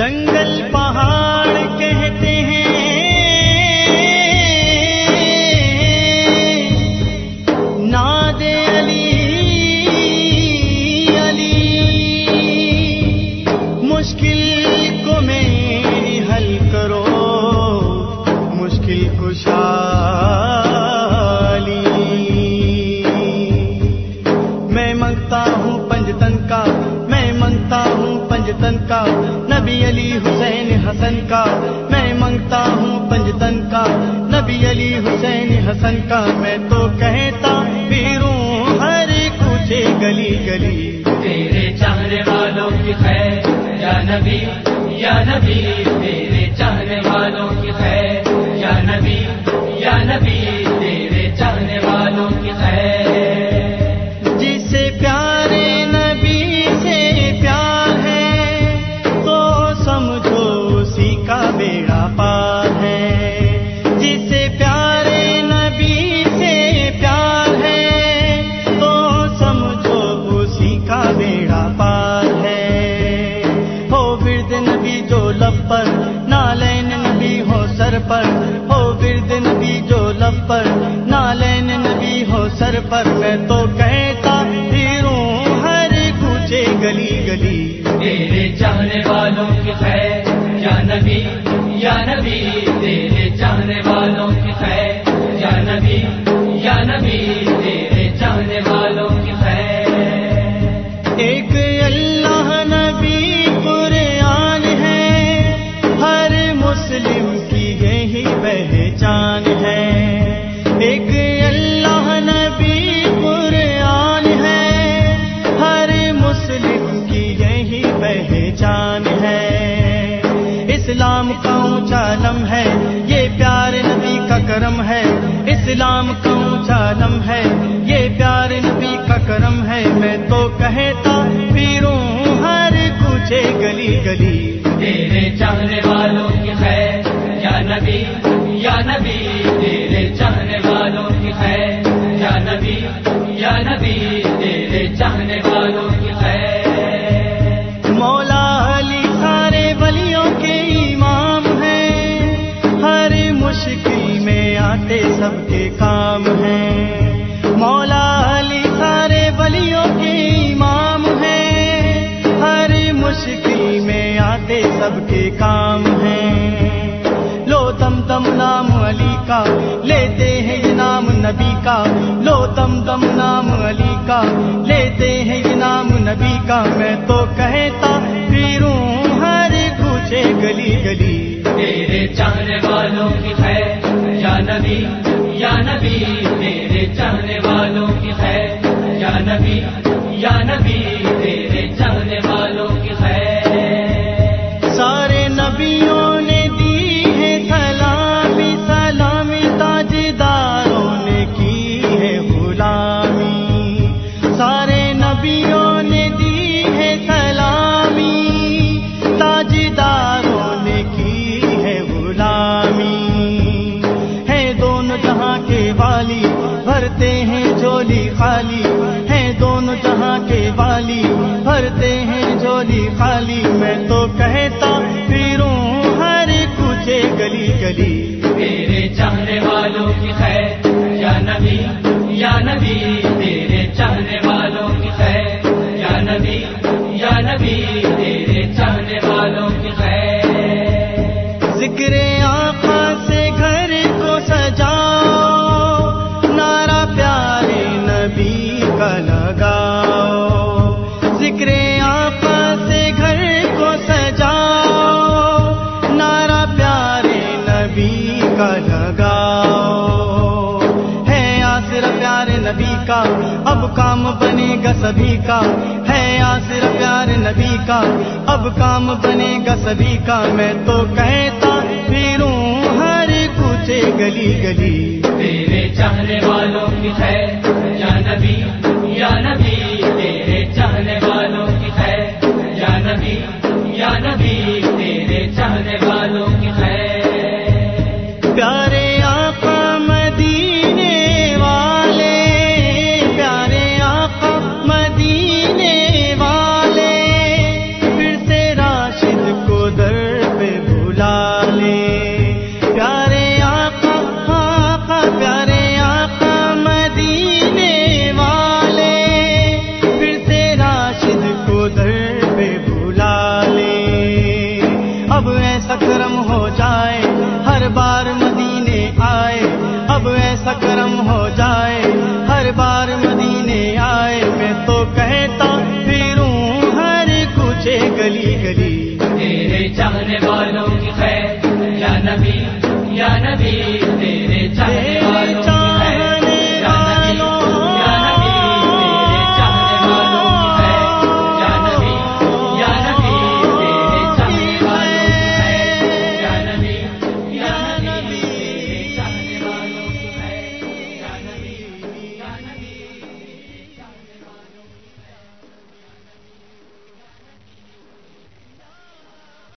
جنگل پہاڑ کہتے کا میں منگتا ہوں پنجتن کا نبی علی حسین حسن کا میں تو کہتا پیروں ہر کچھ گلی گلی تیرے چاہنے والوں کی خیر، یا نبی یا نبی، تیرے چاہنے والوں کی خیر، یا نبی یا نبی۔ گلی گلی۔ تیرے چاہنے والوں کی خیر یا نبی یا نبی۔ لو دم دم نام علی کا لیتے ہیں یہ نام نبی کا لو دم دم نام علی کا لیتے ہیں یہ نام نبی کا میں تو کہتا پھروں ہر کوچے گلی گلی تیرے چاہنے والوں کی خیر، یا نبی یا نبی تیرے چاہنے والوں کی خیر، یا نبی یا نبی تیرے چاہنے والوں بھرتے ہیں جولی خالی ہے دونوں جہاں کے والی بھرتے ہیں جولی خالی میں تو کہتا پھروں ہر کوچے گلی گلی تیرے چاہنے والوں کی خیر یا نبی یا نبی، تیرے چاہنے والوں نبی کا لگاؤ ہے آسر پیار نبی کا، اب کام بنے گا سبھی کا۔ ہے آسر پیار نبی کا، اب کام بنے گا سبھی کا۔ میں تو کہتا پھروں ہر کوچے گلی گلی۔ تیرے چاہنے والوں کی خیر۔ ہو جائے، ہر بار مدینے آئے، اب ایسا کرم ہو جائے، ہر بار مدینے آئے۔ میں تو کہتا پھروں ہر کچھ گلی گلی۔ تیرے چاہنے والوں کی خیر، یا نبی یا نبی۔